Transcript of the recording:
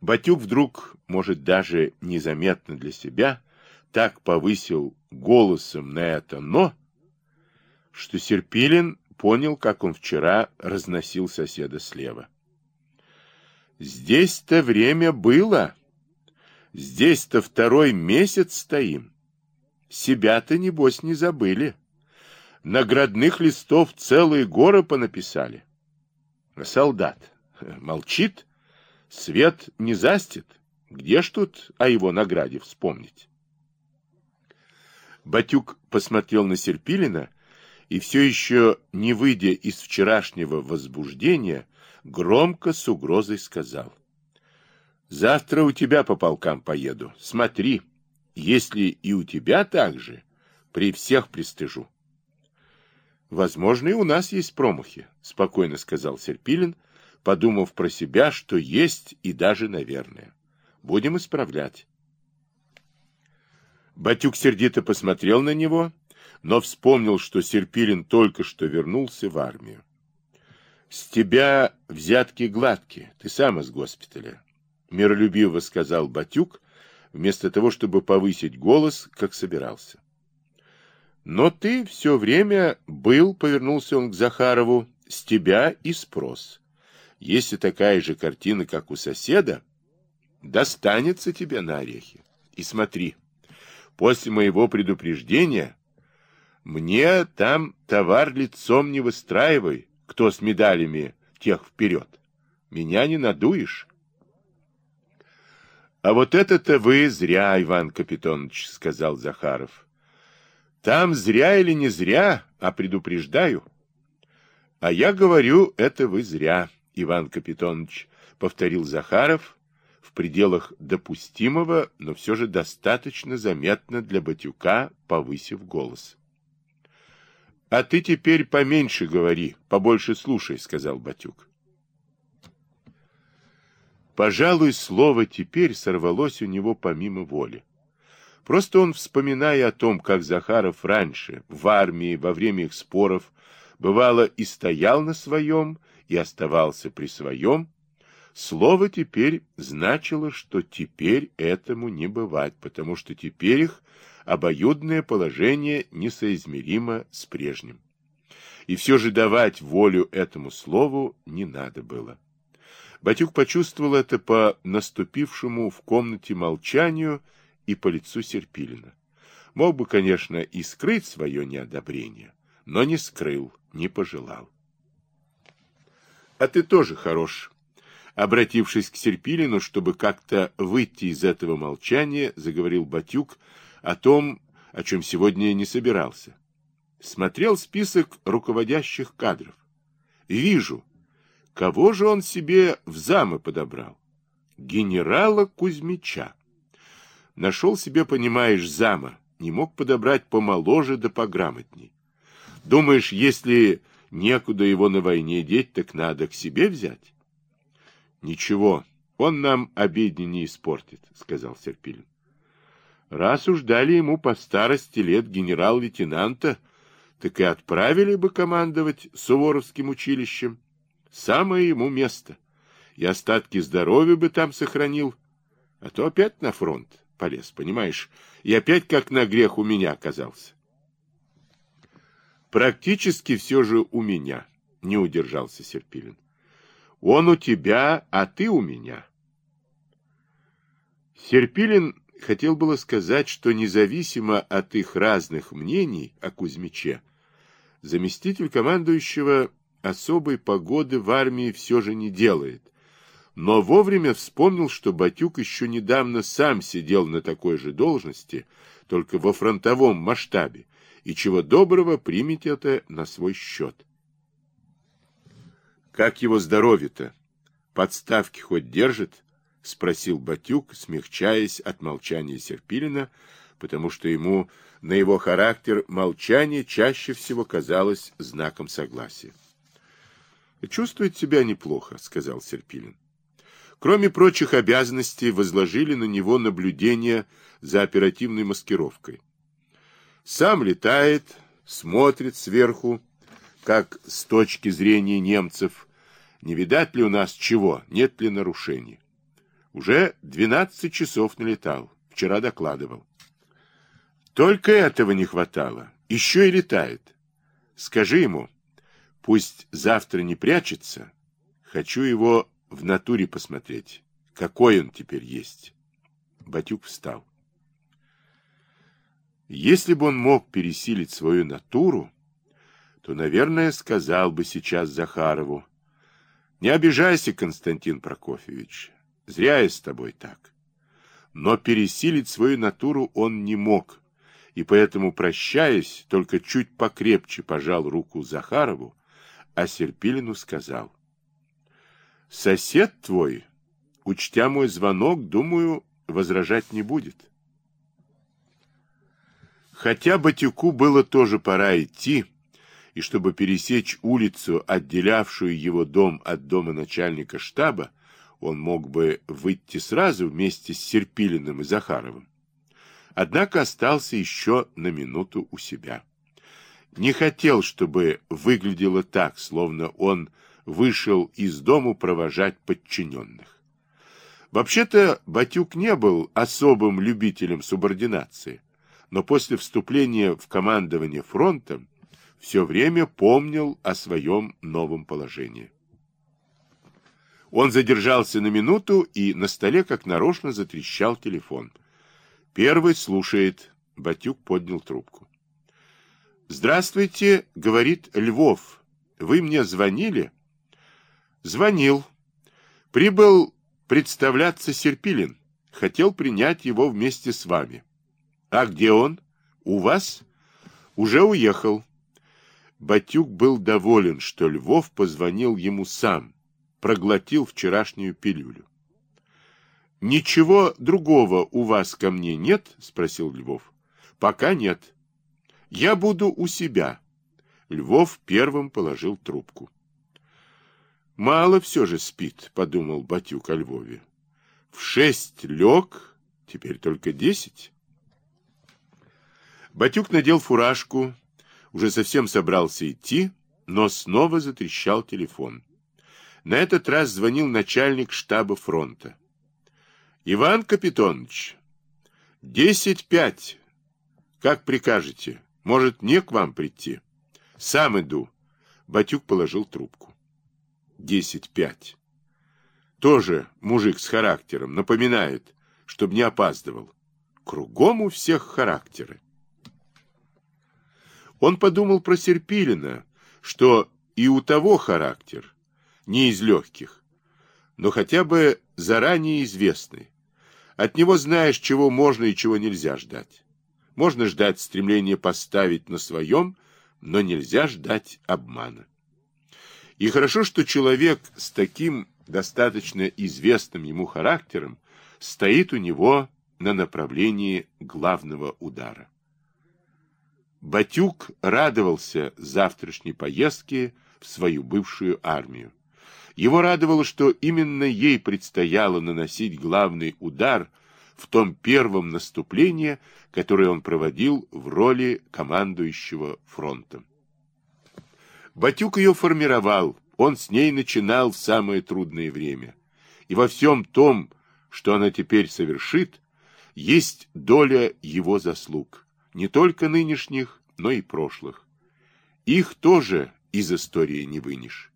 Батюк вдруг, может, даже незаметно для себя, так повысил голосом на это «но», что Серпилин понял, как он вчера разносил соседа слева. «Здесь-то время было. Здесь-то второй месяц стоим. Себя-то, небось, не забыли. Наградных листов целые горы понаписали. А солдат молчит, свет не застит. Где ж тут о его награде вспомнить?» Батюк посмотрел на Серпилина и все еще, не выйдя из вчерашнего возбуждения, громко с угрозой сказал. «Завтра у тебя по полкам поеду. Смотри, если и у тебя так же, при всех пристыжу». «Возможно, и у нас есть промахи», — спокойно сказал Серпилин, подумав про себя, что есть и даже наверное. «Будем исправлять». Батюк сердито посмотрел на него, но вспомнил, что Серпилин только что вернулся в армию. — С тебя взятки гладкие, ты сам из госпиталя, — миролюбиво сказал Батюк, вместо того, чтобы повысить голос, как собирался. — Но ты все время был, — повернулся он к Захарову, — с тебя и спрос. Если такая же картина, как у соседа, достанется тебе на орехи. И смотри. — После моего предупреждения мне там товар лицом не выстраивай, кто с медалями тех вперед. Меня не надуешь. — А вот это-то вы зря, Иван Капитонович, — сказал Захаров. — Там зря или не зря, а предупреждаю. — А я говорю, это вы зря, Иван Капитонович, — повторил Захаров, в пределах допустимого, но все же достаточно заметно для Батюка, повысив голос. — А ты теперь поменьше говори, побольше слушай, — сказал Батюк. Пожалуй, слово «теперь» сорвалось у него помимо воли. Просто он, вспоминая о том, как Захаров раньше, в армии, во время их споров, бывало и стоял на своем, и оставался при своем, Слово «теперь» значило, что теперь этому не бывать, потому что теперь их обоюдное положение несоизмеримо с прежним. И все же давать волю этому слову не надо было. Батюк почувствовал это по наступившему в комнате молчанию и по лицу Серпилина. Мог бы, конечно, и скрыть свое неодобрение, но не скрыл, не пожелал. — А ты тоже хорош, Обратившись к Серпилину, чтобы как-то выйти из этого молчания, заговорил Батюк о том, о чем сегодня не собирался. Смотрел список руководящих кадров. Вижу, кого же он себе в замы подобрал? Генерала Кузьмича. Нашел себе, понимаешь, зама, не мог подобрать помоложе да пограмотней. Думаешь, если некуда его на войне деть, так надо к себе взять? Ничего, он нам обедни не испортит, сказал Серпилин. Раз уж дали ему по старости лет генерал-лейтенанта, так и отправили бы командовать Суворовским училищем. Самое ему место. И остатки здоровья бы там сохранил. А то опять на фронт полез, понимаешь? И опять как на грех у меня оказался. Практически все же у меня, не удержался Серпилин. Он у тебя, а ты у меня. Серпилин хотел было сказать, что независимо от их разных мнений о Кузьмиче, заместитель командующего особой погоды в армии все же не делает, но вовремя вспомнил, что Батюк еще недавно сам сидел на такой же должности, только во фронтовом масштабе, и чего доброго примет это на свой счет. Как его здоровье-то? Подставки хоть держит? Спросил Батюк, смягчаясь от молчания Серпилина, потому что ему на его характер молчание чаще всего казалось знаком согласия. «Чувствует себя неплохо», — сказал Серпилин. Кроме прочих обязанностей, возложили на него наблюдение за оперативной маскировкой. Сам летает, смотрит сверху, как с точки зрения немцев не видать ли у нас чего, нет ли нарушений. Уже 12 часов налетал. Вчера докладывал. Только этого не хватало. Еще и летает. Скажи ему, пусть завтра не прячется. Хочу его в натуре посмотреть. Какой он теперь есть. Батюк встал. Если бы он мог пересилить свою натуру, то, наверное, сказал бы сейчас Захарову, «Не обижайся, Константин Прокофьевич, зря я с тобой так». Но пересилить свою натуру он не мог, и поэтому, прощаясь, только чуть покрепче пожал руку Захарову, а Серпилину сказал, «Сосед твой, учтя мой звонок, думаю, возражать не будет». Хотя Батюку было тоже пора идти, и чтобы пересечь улицу, отделявшую его дом от дома начальника штаба, он мог бы выйти сразу вместе с Серпилиным и Захаровым. Однако остался еще на минуту у себя. Не хотел, чтобы выглядело так, словно он вышел из дому провожать подчиненных. Вообще-то Батюк не был особым любителем субординации но после вступления в командование фронтом все время помнил о своем новом положении. Он задержался на минуту, и на столе как нарочно затрещал телефон. Первый слушает. Батюк поднял трубку. «Здравствуйте», — говорит Львов. «Вы мне звонили?» «Звонил. Прибыл представляться Серпилин. Хотел принять его вместе с вами». А где он? У вас? Уже уехал. Батюк был доволен, что Львов позвонил ему сам, проглотил вчерашнюю пилюлю. «Ничего другого у вас ко мне нет?» — спросил Львов. «Пока нет. Я буду у себя». Львов первым положил трубку. «Мало все же спит», — подумал Батюк о Львове. «В шесть лег, теперь только десять». Батюк надел фуражку, уже совсем собрался идти, но снова затрещал телефон. На этот раз звонил начальник штаба фронта. «Иван Капитонович, десять пять. Как прикажете? Может, не к вам прийти?» «Сам иду». Батюк положил трубку. «Десять пять. Тоже мужик с характером, напоминает, чтобы не опаздывал. Кругом у всех характеры. Он подумал про Серпилина, что и у того характер, не из легких, но хотя бы заранее известный. От него знаешь, чего можно и чего нельзя ждать. Можно ждать стремления поставить на своем, но нельзя ждать обмана. И хорошо, что человек с таким достаточно известным ему характером стоит у него на направлении главного удара. Батюк радовался завтрашней поездке в свою бывшую армию. Его радовало, что именно ей предстояло наносить главный удар в том первом наступлении, которое он проводил в роли командующего фронтом. Батюк ее формировал, он с ней начинал в самое трудное время. И во всем том, что она теперь совершит, есть доля его заслуг не только нынешних, но и прошлых. Их тоже из истории не вынешь.